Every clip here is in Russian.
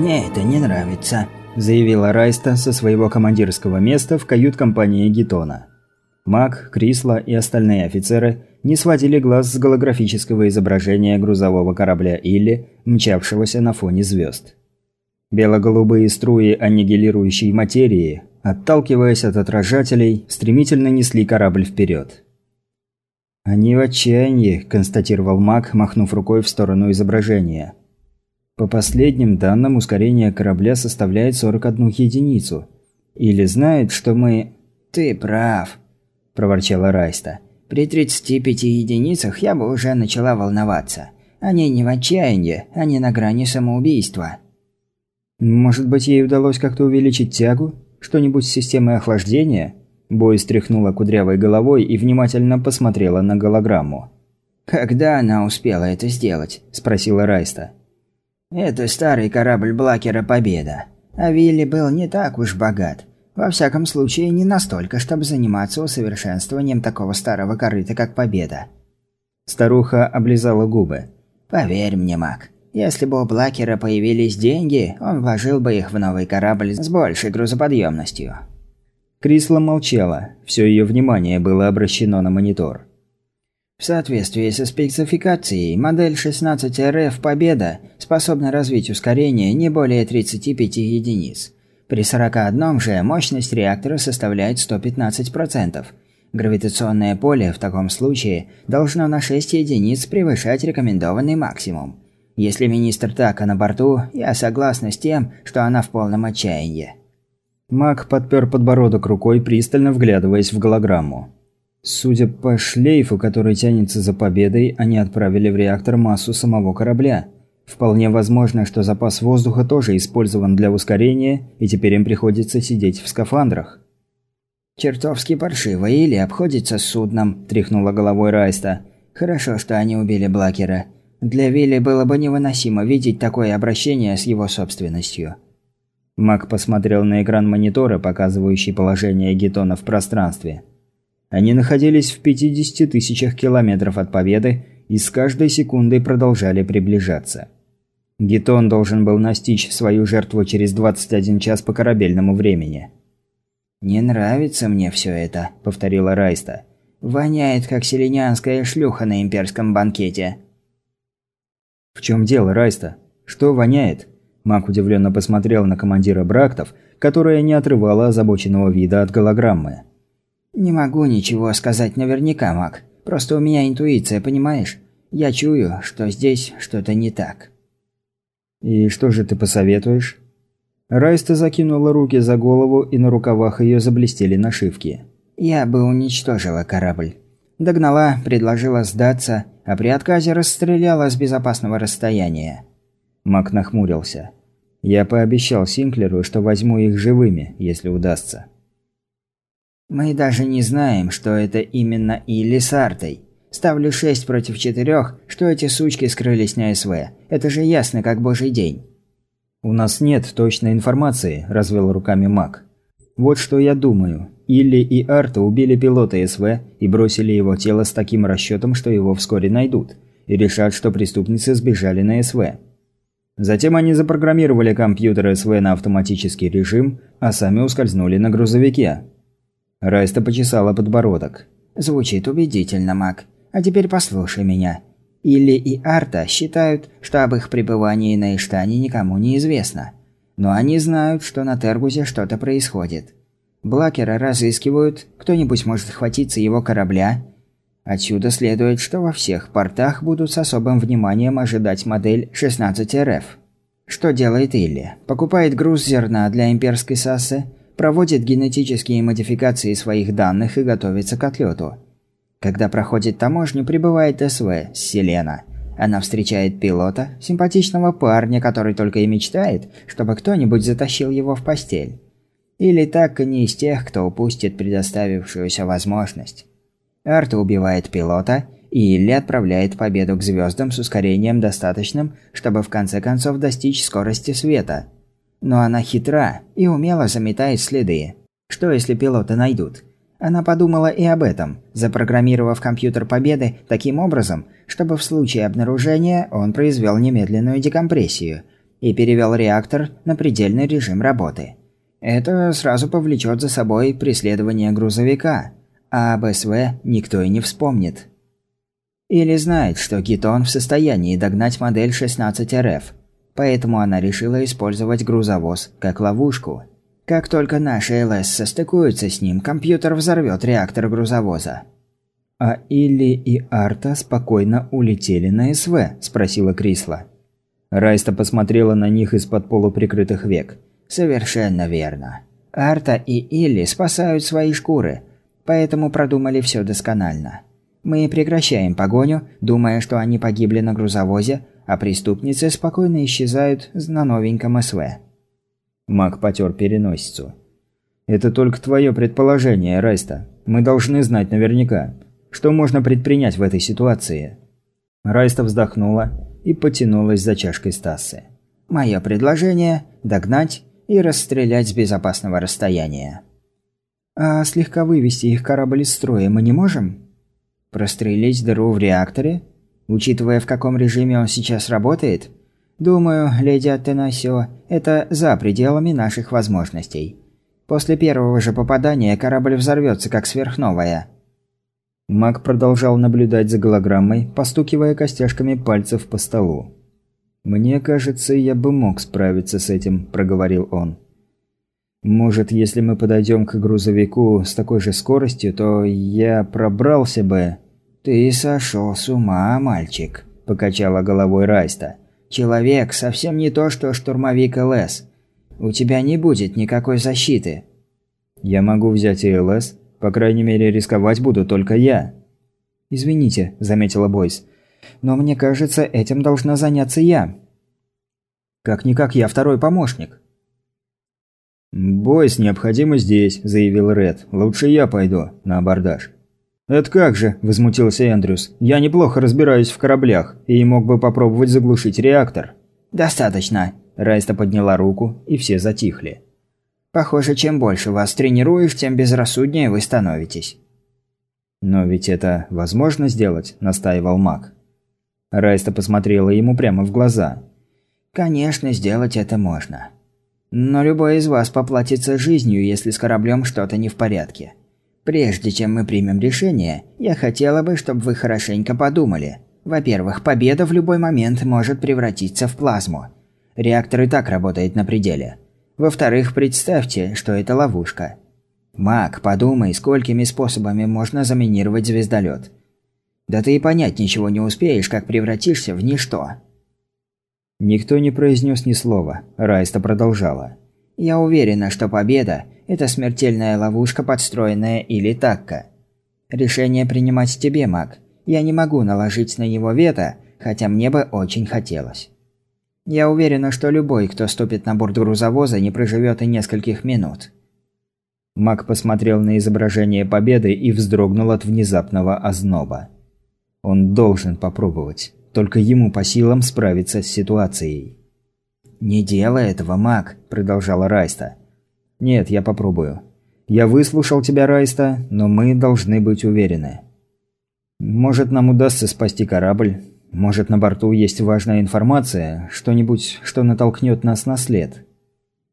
«Мне это не нравится», – заявила Райста со своего командирского места в кают-компании Гетона. Мак, Крисла и остальные офицеры не сводили глаз с голографического изображения грузового корабля Илли, мчавшегося на фоне звезд. Бело-голубые струи аннигилирующей материи, отталкиваясь от отражателей, стремительно несли корабль вперед. «Они в отчаянии», – констатировал Мак, махнув рукой в сторону изображения. «По последним данным, ускорение корабля составляет 41 единицу. Или знает, что мы...» «Ты прав», – проворчала Райста. «При 35 единицах я бы уже начала волноваться. Они не в отчаянии, они на грани самоубийства». «Может быть, ей удалось как-то увеличить тягу? Что-нибудь с системой охлаждения?» Бой стряхнула кудрявой головой и внимательно посмотрела на голограмму. «Когда она успела это сделать?» – спросила Райста. «Это старый корабль Блакера «Победа». А Вилли был не так уж богат. Во всяком случае, не настолько, чтобы заниматься усовершенствованием такого старого корыта, как «Победа». Старуха облизала губы. «Поверь мне, Мак, если бы у Блакера появились деньги, он вложил бы их в новый корабль с большей грузоподъемностью. Крисла молчала, все ее внимание было обращено на монитор. В соответствии со спецификацией, модель 16RF «Победа» способна развить ускорение не более 35 единиц. При 41 же мощность реактора составляет 115%. Гравитационное поле в таком случае должно на 6 единиц превышать рекомендованный максимум. Если министр Така на борту, я согласна с тем, что она в полном отчаянии. Маг подпер подбородок рукой, пристально вглядываясь в голограмму. Судя по шлейфу, который тянется за победой, они отправили в реактор массу самого корабля. Вполне возможно, что запас воздуха тоже использован для ускорения, и теперь им приходится сидеть в скафандрах. «Чертовски паршиво или обходится с судном», – тряхнула головой Райста. «Хорошо, что они убили Блакера. Для Вилли было бы невыносимо видеть такое обращение с его собственностью». Мак посмотрел на экран монитора, показывающий положение Гетона в пространстве. Они находились в 50 тысячах километров от победы и с каждой секундой продолжали приближаться. Гетон должен был настичь свою жертву через 21 час по корабельному времени. «Не нравится мне все это», – повторила Райста. «Воняет, как селенянская шлюха на имперском банкете». «В чем дело, Райста? Что воняет?» Мак удивленно посмотрел на командира Брактов, которая не отрывала озабоченного вида от голограммы. «Не могу ничего сказать наверняка, Мак. Просто у меня интуиция, понимаешь? Я чую, что здесь что-то не так». «И что же ты посоветуешь?» Райста закинула руки за голову, и на рукавах ее заблестели нашивки. «Я бы уничтожила корабль. Догнала, предложила сдаться, а при отказе расстреляла с безопасного расстояния. Мак нахмурился. «Я пообещал Синклеру, что возьму их живыми, если удастся». «Мы даже не знаем, что это именно Илли с Артой. Ставлю шесть против четырех, что эти сучки скрылись на СВ. Это же ясно, как божий день». «У нас нет точной информации», – развел руками Мак. «Вот что я думаю. Илли и Арта убили пилота СВ и бросили его тело с таким расчетом, что его вскоре найдут, и решат, что преступницы сбежали на СВ. Затем они запрограммировали компьютер СВ на автоматический режим, а сами ускользнули на грузовике. Райста почесала подбородок. «Звучит убедительно, Мак. А теперь послушай меня. Илли и Арта считают, что об их пребывании на Иштане никому не известно. Но они знают, что на Тергузе что-то происходит. Блакера разыскивают, кто-нибудь может хватиться его корабля, Отсюда следует, что во всех портах будут с особым вниманием ожидать модель 16RF. Что делает Илли? Покупает груз зерна для имперской САСы, проводит генетические модификации своих данных и готовится к отлету. Когда проходит таможню, прибывает СВ Селена. Она встречает пилота, симпатичного парня, который только и мечтает, чтобы кто-нибудь затащил его в постель. Или так и не из тех, кто упустит предоставившуюся возможность. Арта убивает пилота, и Илли отправляет победу к звездам с ускорением достаточным, чтобы в конце концов достичь скорости света. Но она хитра и умело заметает следы. Что если пилота найдут? Она подумала и об этом, запрограммировав компьютер Победы таким образом, чтобы в случае обнаружения он произвел немедленную декомпрессию. и перевел реактор на предельный режим работы. Это сразу повлечет за собой преследование грузовика, а об СВ никто и не вспомнит. Или знает, что Гитон в состоянии догнать модель 16РФ, поэтому она решила использовать грузовоз как ловушку. Как только наши ЛС состыкуются с ним, компьютер взорвет реактор грузовоза. «А Илли и Арта спокойно улетели на СВ?» – спросила Крисла. Райста посмотрела на них из-под полуприкрытых век. «Совершенно верно. Арта и Илли спасают свои шкуры, поэтому продумали все досконально. Мы прекращаем погоню, думая, что они погибли на грузовозе, а преступницы спокойно исчезают на новеньком СВ». Мак потер переносицу. «Это только твое предположение, Райста. Мы должны знать наверняка. Что можно предпринять в этой ситуации?» Райста вздохнула и потянулась за чашкой Стасы. «Мое предложение – догнать и расстрелять с безопасного расстояния». «А слегка вывести их корабль из строя мы не можем?» «Прострелить дыру в реакторе? Учитывая, в каком режиме он сейчас работает?» «Думаю, леди Аттенасио, это за пределами наших возможностей. После первого же попадания корабль взорвется как сверхновая». Маг продолжал наблюдать за голограммой, постукивая костяшками пальцев по столу. «Мне кажется, я бы мог справиться с этим», – проговорил он. «Может, если мы подойдем к грузовику с такой же скоростью, то я пробрался бы...» «Ты сошел с ума, мальчик», – покачала головой Райста. «Человек совсем не то, что штурмовик ЛС. У тебя не будет никакой защиты». «Я могу взять и ЛС, по крайней мере, рисковать буду только я». «Извините», – заметила Бойс. «Но мне кажется, этим должна заняться я». «Как-никак я второй помощник». «Бойс необходимо здесь», – заявил Ред. «Лучше я пойду на абордаж». «Это как же?» – возмутился Эндрюс. «Я неплохо разбираюсь в кораблях и мог бы попробовать заглушить реактор». «Достаточно», – Райста подняла руку, и все затихли. Похоже, чем больше вас тренируешь, тем безрассуднее вы становитесь. Но ведь это возможно сделать, настаивал Мак. Райста посмотрела ему прямо в глаза. Конечно, сделать это можно. Но любой из вас поплатится жизнью, если с кораблем что-то не в порядке. Прежде чем мы примем решение, я хотела бы, чтобы вы хорошенько подумали. Во-первых, победа в любой момент может превратиться в плазму. Реактор и так работает на пределе. Во-вторых, представьте, что это ловушка. Маг, подумай, сколькими способами можно заминировать звездолет. Да ты и понять ничего не успеешь, как превратишься в ничто. Никто не произнес ни слова. Райста продолжала. Я уверена, что победа – это смертельная ловушка, подстроенная или такка. Решение принимать тебе, маг. Я не могу наложить на него вето, хотя мне бы очень хотелось. Я уверена, что любой, кто ступит на борт грузовоза, не проживет и нескольких минут. Мак посмотрел на изображение победы и вздрогнул от внезапного озноба. Он должен попробовать. Только ему по силам справиться с ситуацией. «Не делай этого, Мак», – продолжала Райста. «Нет, я попробую. Я выслушал тебя, Райста, но мы должны быть уверены. Может, нам удастся спасти корабль, может, на борту есть важная информация, что-нибудь, что натолкнет нас на след?»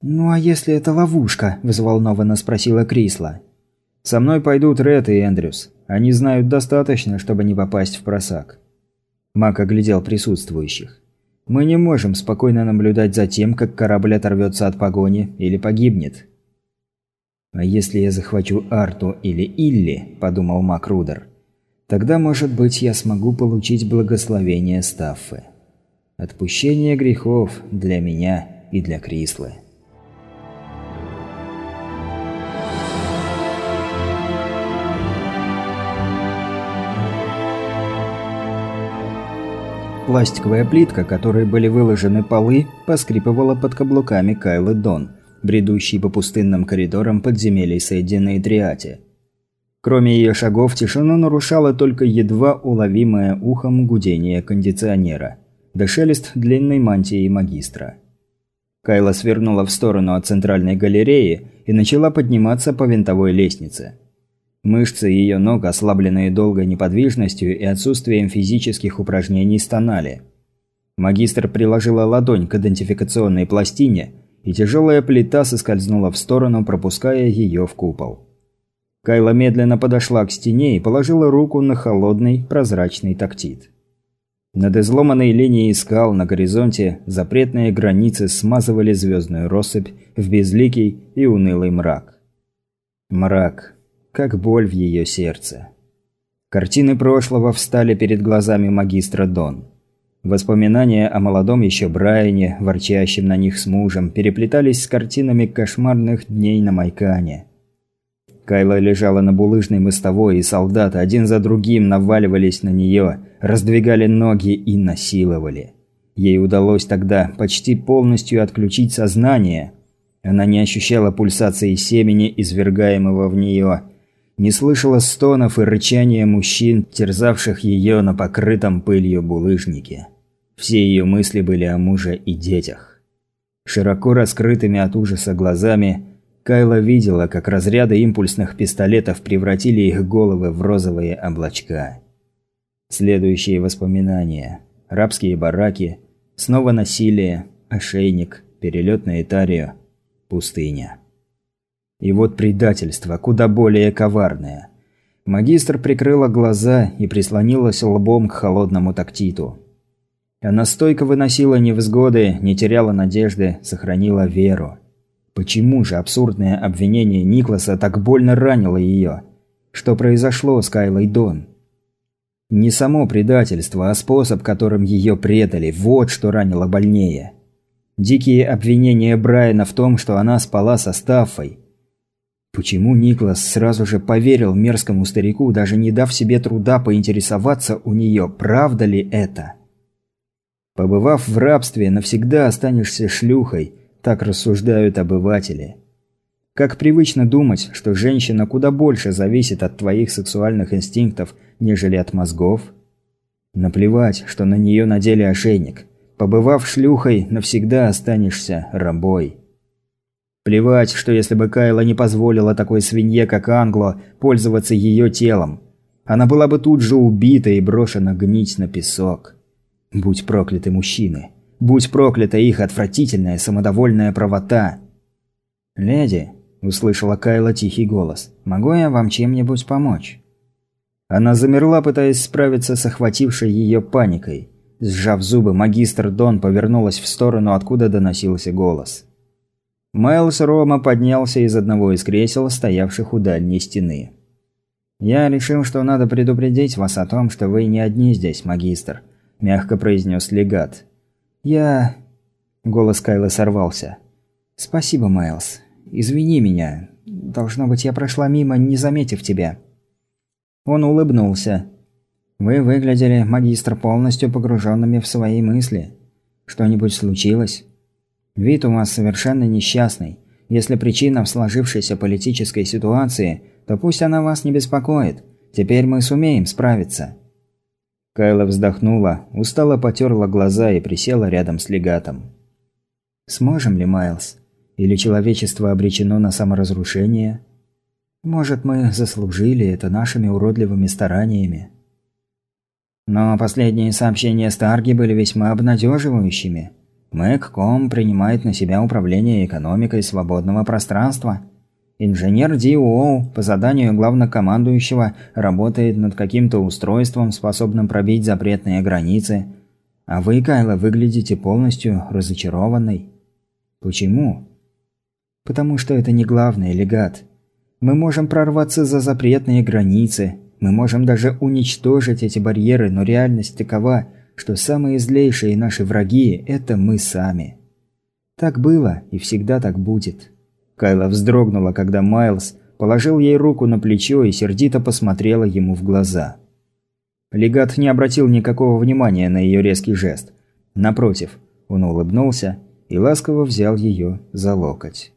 «Ну а если это ловушка?» – взволнованно спросила Крисла. «Со мной пойдут Ред и Эндрюс. Они знают достаточно, чтобы не попасть в просак». Мак оглядел присутствующих. «Мы не можем спокойно наблюдать за тем, как корабль оторвется от погони или погибнет». «А если я захвачу Арту или Илли?» – подумал Мак Рудер – Тогда, может быть, я смогу получить благословение Стаффы. Отпущение грехов для меня и для Крислы. Пластиковая плитка, которой были выложены полы, поскрипывала под каблуками Кайлы Дон, бредущей по пустынным коридорам подземелий Соединенной Триате. Кроме ее шагов, тишину нарушало только едва уловимое ухом гудение кондиционера, да шелест длинной мантии магистра. Кайла свернула в сторону от центральной галереи и начала подниматься по винтовой лестнице. Мышцы ее ног, ослабленные долгой неподвижностью и отсутствием физических упражнений, стонали. Магистр приложила ладонь к идентификационной пластине, и тяжелая плита соскользнула в сторону, пропуская ее в купол. Кайла медленно подошла к стене и положила руку на холодный, прозрачный тактит. Над изломанной линией скал на горизонте запретные границы смазывали звездную россыпь в безликий и унылый мрак. Мрак, как боль в ее сердце. Картины прошлого встали перед глазами магистра Дон. Воспоминания о молодом еще Брайане, ворчащем на них с мужем, переплетались с картинами кошмарных дней на Майкане. Кайла лежала на булыжной мостовой, и солдаты один за другим наваливались на нее, раздвигали ноги и насиловали. Ей удалось тогда почти полностью отключить сознание. Она не ощущала пульсации семени, извергаемого в нее, не слышала стонов и рычания мужчин, терзавших ее на покрытом пылью булыжнике. Все ее мысли были о муже и детях. Широко раскрытыми от ужаса глазами Кайла видела, как разряды импульсных пистолетов превратили их головы в розовые облачка. Следующие воспоминания. Рабские бараки, снова насилие, ошейник, перелет на Итарию, пустыня. И вот предательство, куда более коварное. Магистр прикрыла глаза и прислонилась лбом к холодному тактиту. Она стойко выносила невзгоды, не теряла надежды, сохранила веру. Почему же абсурдное обвинение Никласа так больно ранило ее? Что произошло с Кайлой Дон? Не само предательство, а способ, которым ее предали, вот что ранило больнее. Дикие обвинения Брайана в том, что она спала со Стаффой. Почему Никлас сразу же поверил мерзкому старику, даже не дав себе труда поинтересоваться у нее, правда ли это? Побывав в рабстве, навсегда останешься шлюхой – так рассуждают обыватели. Как привычно думать, что женщина куда больше зависит от твоих сексуальных инстинктов, нежели от мозгов? Наплевать, что на нее надели ошейник. Побывав шлюхой, навсегда останешься рабой. Плевать, что если бы Кайла не позволила такой свинье, как Англо, пользоваться ее телом, она была бы тут же убита и брошена гнить на песок. Будь прокляты мужчины. Будь проклята их отвратительная самодовольная правота. «Леди», – услышала Кайла тихий голос, – «могу я вам чем-нибудь помочь?» Она замерла, пытаясь справиться с охватившей ее паникой. Сжав зубы, магистр Дон повернулась в сторону, откуда доносился голос. Майлз Рома поднялся из одного из кресел, стоявших у дальней стены. «Я решил, что надо предупредить вас о том, что вы не одни здесь, магистр», – мягко произнес легат. «Я...» Голос Кайла сорвался. «Спасибо, Майлз. Извини меня. Должно быть, я прошла мимо, не заметив тебя». Он улыбнулся. «Вы выглядели, магистр, полностью погруженными в свои мысли. Что-нибудь случилось? Вид у вас совершенно несчастный. Если причина в сложившейся политической ситуации, то пусть она вас не беспокоит. Теперь мы сумеем справиться». Кайла вздохнула, устало потерла глаза и присела рядом с легатом. «Сможем ли, Майлз? Или человечество обречено на саморазрушение? Может, мы заслужили это нашими уродливыми стараниями?» Но последние сообщения Старги были весьма обнадеживающими. Мэгком принимает на себя управление экономикой свободного пространства – Инженер Уоу по заданию главнокомандующего работает над каким-то устройством, способным пробить запретные границы. А вы, Кайла, выглядите полностью разочарованной. Почему? Потому что это не главный легат. Мы можем прорваться за запретные границы, мы можем даже уничтожить эти барьеры, но реальность такова, что самые злейшие наши враги – это мы сами. Так было и всегда так будет. Кайла вздрогнула, когда Майлз положил ей руку на плечо и сердито посмотрела ему в глаза. Легат не обратил никакого внимания на ее резкий жест. Напротив, он улыбнулся и ласково взял ее за локоть.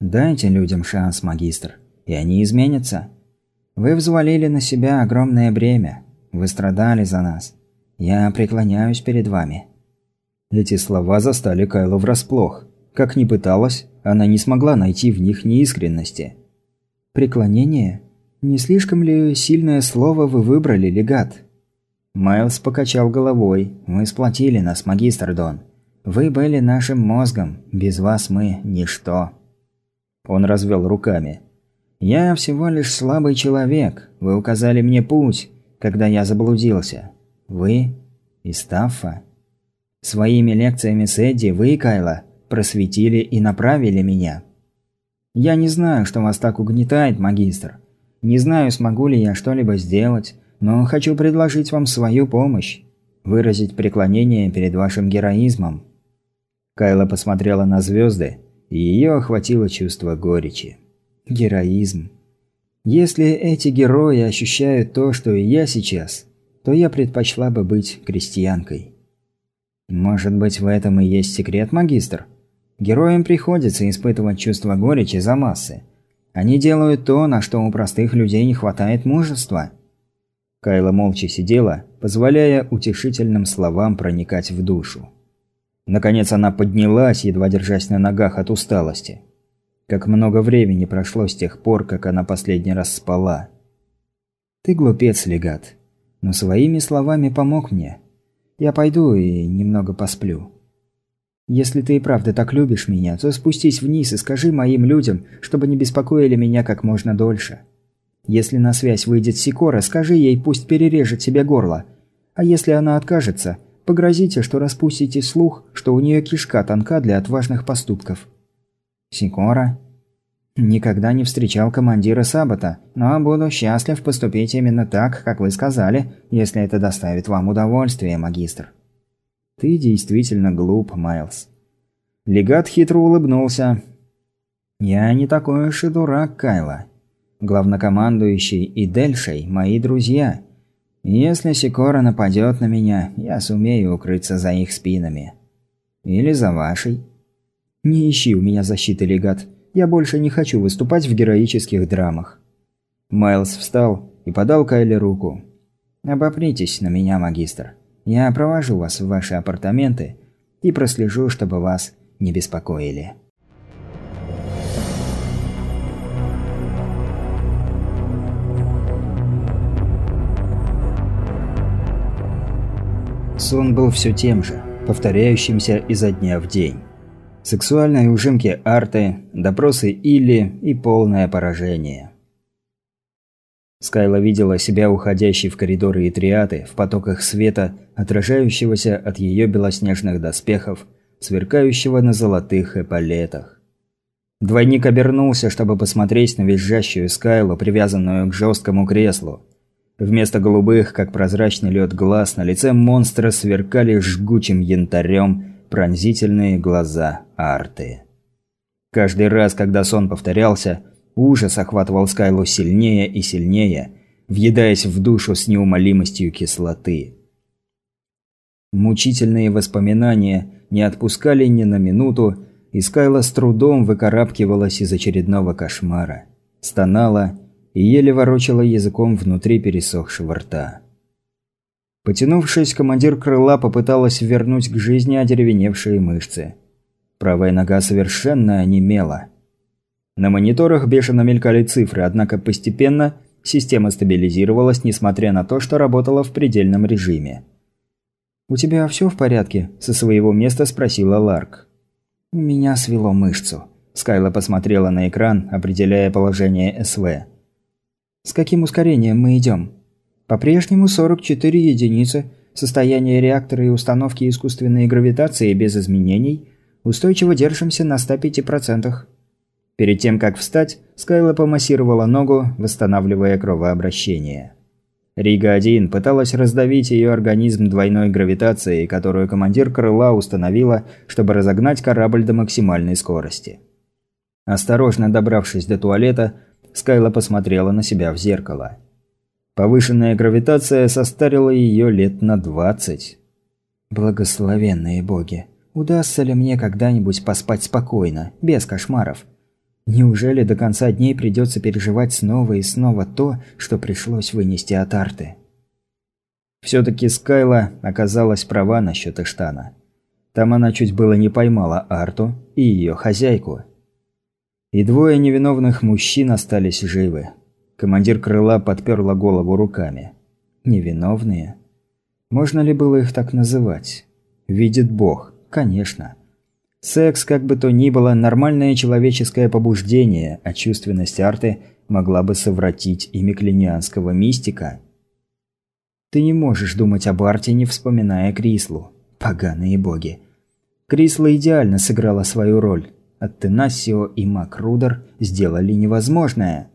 «Дайте людям шанс, магистр, и они изменятся. Вы взвалили на себя огромное бремя. Вы страдали за нас. Я преклоняюсь перед вами». Эти слова застали Кайлу врасплох. Как ни пыталась, она не смогла найти в них неискренности. «Преклонение? Не слишком ли сильное слово вы выбрали, легат?» Майлз покачал головой. «Вы сплотили нас, магистр Дон. Вы были нашим мозгом. Без вас мы – ничто». Он развел руками. «Я всего лишь слабый человек. Вы указали мне путь, когда я заблудился. Вы и Стаффа. Своими лекциями с Эдди вы, Кайла, просветили и направили меня. Я не знаю, что вас так угнетает, магистр. Не знаю, смогу ли я что-либо сделать, но хочу предложить вам свою помощь. Выразить преклонение перед вашим героизмом». Кайла посмотрела на звезды, и ее охватило чувство горечи. Героизм. Если эти герои ощущают то, что и я сейчас, то я предпочла бы быть крестьянкой. Может быть, в этом и есть секрет, магистр? Героям приходится испытывать чувство горечи за массы. Они делают то, на что у простых людей не хватает мужества. Кайла молча сидела, позволяя утешительным словам проникать в душу. Наконец она поднялась, едва держась на ногах от усталости. Как много времени прошло с тех пор, как она последний раз спала. «Ты глупец, легат, но своими словами помог мне. Я пойду и немного посплю. Если ты и правда так любишь меня, то спустись вниз и скажи моим людям, чтобы не беспокоили меня как можно дольше. Если на связь выйдет Сикора, скажи ей, пусть перережет себе горло. А если она откажется, погрозите, что распустите слух, что у нее кишка тонка для отважных поступков. Сикора? Никогда не встречал командира Сабота, но буду счастлив поступить именно так, как вы сказали, если это доставит вам удовольствие, магистр. Ты действительно глуп, Майлз. Легат хитро улыбнулся. Я не такой уж и дурак, Кайла. Главнокомандующий и Дельшей – мои друзья. Если Сикора нападет на меня, я сумею укрыться за их спинами. Или за вашей. Не ищи у меня защиты, легат. Я больше не хочу выступать в героических драмах. Майлз встал и подал Кайле руку. «Обопритесь на меня, магистр. Я провожу вас в ваши апартаменты и прослежу, чтобы вас не беспокоили». Сон был все тем же, повторяющимся изо дня в день. Сексуальные ужимки Арты, допросы Илли и полное поражение. Скайла видела себя уходящей в коридоры Итриаты, в потоках света, отражающегося от ее белоснежных доспехов, сверкающего на золотых эполетах. Двойник обернулся, чтобы посмотреть на визжащую Скайлу, привязанную к жесткому креслу. Вместо голубых, как прозрачный лед глаз, на лице монстра сверкали жгучим янтарем пронзительные глаза Арты. Каждый раз, когда сон повторялся, ужас охватывал Скайлу сильнее и сильнее, въедаясь в душу с неумолимостью кислоты. Мучительные воспоминания не отпускали ни на минуту, и Скайла с трудом выкарабкивалась из очередного кошмара. Стонала и еле ворочала языком внутри пересохшего рта. Потянувшись, командир крыла попыталась вернуть к жизни одеревеневшие мышцы. Правая нога совершенно онемела. На мониторах бешено мелькали цифры, однако постепенно система стабилизировалась, несмотря на то, что работала в предельном режиме. «У тебя все в порядке?» – со своего места спросила Ларк. «У меня свело мышцу». Скайла посмотрела на экран, определяя положение СВ. С каким ускорением мы идем? По-прежнему 44 единицы, состояние реактора и установки искусственной гравитации без изменений, устойчиво держимся на 105%. Перед тем, как встать, Скайла помассировала ногу, восстанавливая кровообращение. Рига-1 пыталась раздавить ее организм двойной гравитацией, которую командир крыла установила, чтобы разогнать корабль до максимальной скорости. Осторожно добравшись до туалета, Скайла посмотрела на себя в зеркало. Повышенная гравитация состарила ее лет на двадцать. Благословенные боги. Удастся ли мне когда-нибудь поспать спокойно, без кошмаров? Неужели до конца дней придется переживать снова и снова то, что пришлось вынести от арты? Все-таки Скайла оказалась права насчет Эштана. Там она чуть было не поймала Арту и ее хозяйку – и двое невиновных мужчин остались живы. Командир крыла подперла голову руками. Невиновные? Можно ли было их так называть? Видит Бог, конечно. Секс, как бы то ни было, нормальное человеческое побуждение, а чувственность арты могла бы совратить имя клинианского мистика. Ты не можешь думать об арте, не вспоминая Крислу. Поганые боги. Крисла идеально сыграла свою роль. Аттенасио и Макрудер сделали невозможное.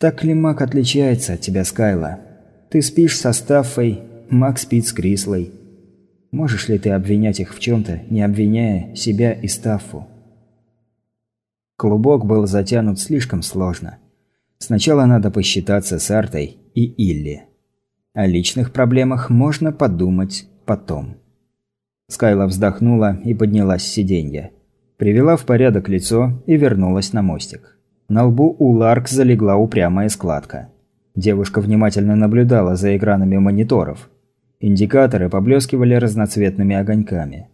Так ли Мак отличается от тебя, Скайла? Ты спишь со Стаффой, Мак спит с Крислой. Можешь ли ты обвинять их в чем-то, не обвиняя себя и Стаффу? Клубок был затянут слишком сложно. Сначала надо посчитаться с Артой и Илли. О личных проблемах можно подумать потом. Скайла вздохнула и поднялась с сиденья. Привела в порядок лицо и вернулась на мостик. На лбу у Ларк залегла упрямая складка. Девушка внимательно наблюдала за экранами мониторов. Индикаторы поблескивали разноцветными огоньками.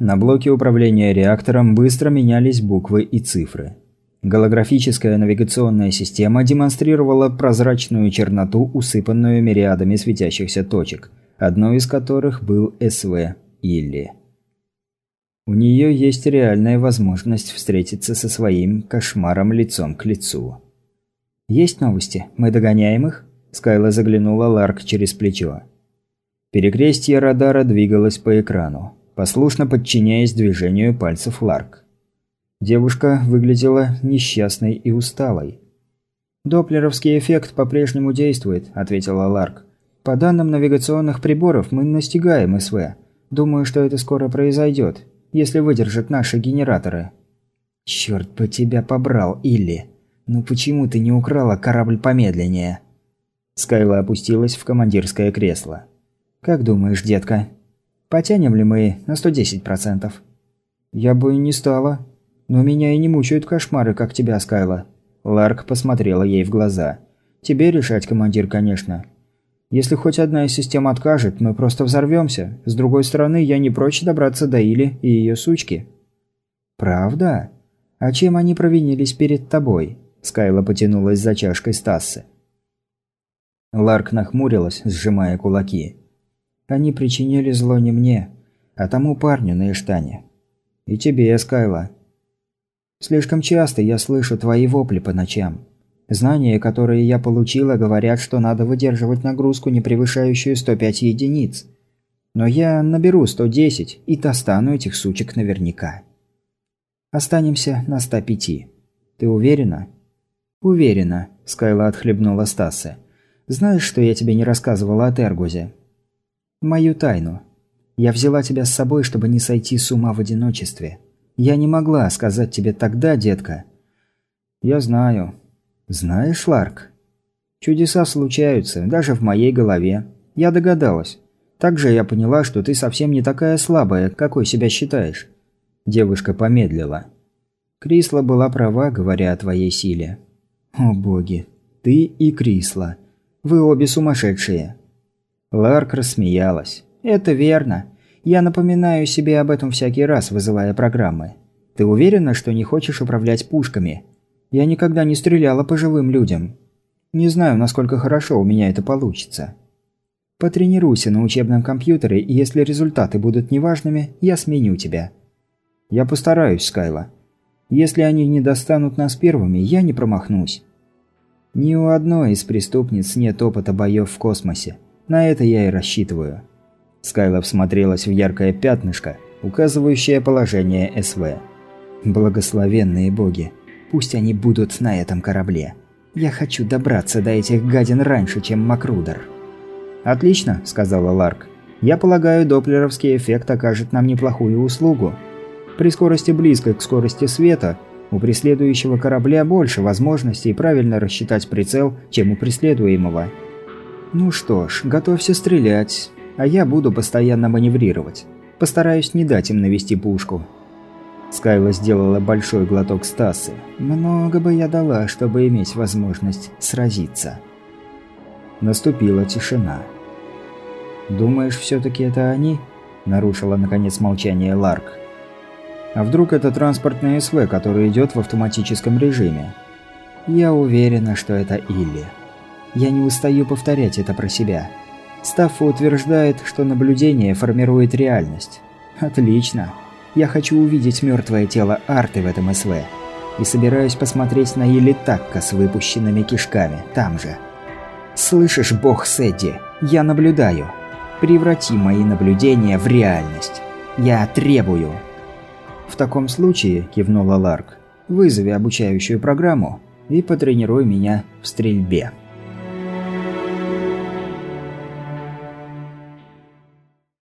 На блоке управления реактором быстро менялись буквы и цифры. Голографическая навигационная система демонстрировала прозрачную черноту, усыпанную мириадами светящихся точек, одной из которых был СВ Илли. У нее есть реальная возможность встретиться со своим кошмаром лицом к лицу. «Есть новости? Мы догоняем их?» Скайла заглянула Ларк через плечо. Перекрестие радара двигалось по экрану, послушно подчиняясь движению пальцев Ларк. Девушка выглядела несчастной и усталой. «Доплеровский эффект по-прежнему действует», – ответила Ларк. «По данным навигационных приборов мы настигаем СВ. Думаю, что это скоро произойдет, если выдержат наши генераторы». «Черт бы тебя побрал, Илли! Ну почему ты не украла корабль помедленнее?» Скайла опустилась в командирское кресло. «Как думаешь, детка, потянем ли мы на 110%?» «Я бы и не стала. Но меня и не мучают кошмары, как тебя, Скайла». Ларк посмотрела ей в глаза. «Тебе решать, командир, конечно. Если хоть одна из систем откажет, мы просто взорвемся. С другой стороны, я не прочь добраться до Или и ее сучки». «Правда? А чем они провинились перед тобой?» Скайла потянулась за чашкой Стассы. Ларк нахмурилась, сжимая кулаки. Они причинили зло не мне, а тому парню на Иштане. И тебе, Скайла. Слишком часто я слышу твои вопли по ночам. Знания, которые я получила, говорят, что надо выдерживать нагрузку, не превышающую 105 единиц. Но я наберу 110 и достану этих сучек наверняка. Останемся на 105. Ты уверена? Уверена, Скайла отхлебнула Стаса. Знаешь, что я тебе не рассказывала о Тергузе? Мою тайну. Я взяла тебя с собой, чтобы не сойти с ума в одиночестве. Я не могла сказать тебе тогда, детка. Я знаю. Знаешь, Ларк? Чудеса случаются, даже в моей голове. Я догадалась. Также я поняла, что ты совсем не такая слабая, какой себя считаешь. Девушка помедлила. Крисла была права, говоря о твоей силе. О боги, ты и Крисла. Вы обе сумасшедшие. Ларк рассмеялась. «Это верно. Я напоминаю себе об этом всякий раз, вызывая программы. Ты уверена, что не хочешь управлять пушками? Я никогда не стреляла по живым людям. Не знаю, насколько хорошо у меня это получится. Потренируйся на учебном компьютере, и если результаты будут неважными, я сменю тебя. Я постараюсь, Скайла. Если они не достанут нас первыми, я не промахнусь. Ни у одной из преступниц нет опыта боев в космосе. На это я и рассчитываю. Скайла всмотрелась в яркое пятнышко, указывающее положение СВ. Благословенные боги. Пусть они будут на этом корабле. Я хочу добраться до этих гадин раньше, чем Макрудер. «Отлично», – сказала Ларк. «Я полагаю, доплеровский эффект окажет нам неплохую услугу. При скорости близкой к скорости света у преследующего корабля больше возможностей правильно рассчитать прицел, чем у преследуемого. «Ну что ж, готовься стрелять, а я буду постоянно маневрировать. Постараюсь не дать им навести пушку». Скайла сделала большой глоток Стасы. «Много бы я дала, чтобы иметь возможность сразиться». Наступила тишина. «Думаешь, все-таки это они?» – нарушила наконец молчание Ларк. «А вдруг это транспортный СВ, который идет в автоматическом режиме?» «Я уверена, что это Илли». Я не устаю повторять это про себя. Стаффа утверждает, что наблюдение формирует реальность. Отлично. Я хочу увидеть мертвое тело Арты в этом СВ. И собираюсь посмотреть на Елитакка с выпущенными кишками, там же. Слышишь, бог Сэдди, я наблюдаю. Преврати мои наблюдения в реальность. Я требую. В таком случае, кивнула Ларк, вызови обучающую программу и потренируй меня в стрельбе.